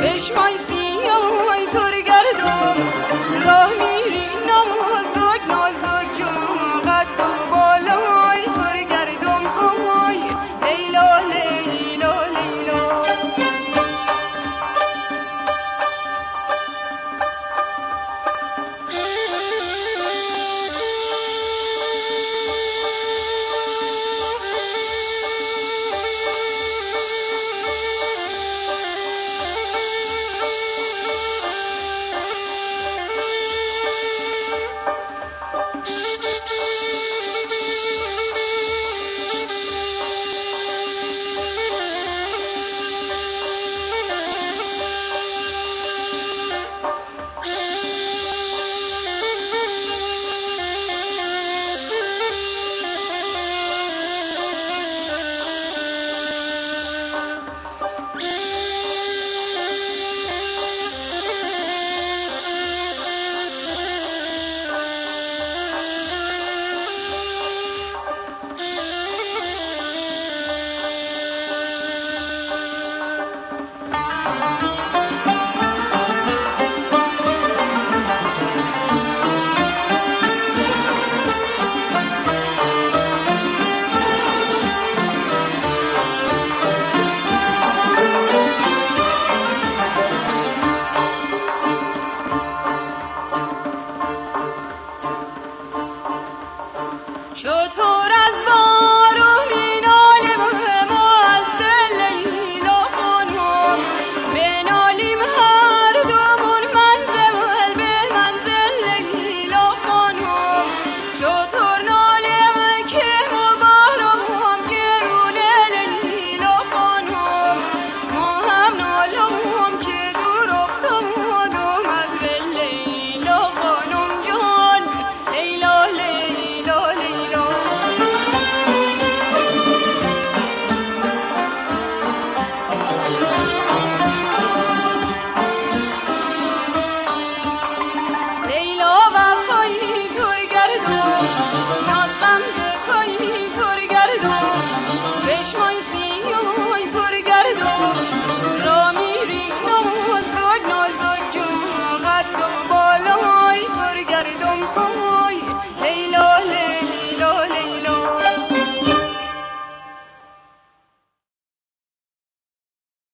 Deixa mais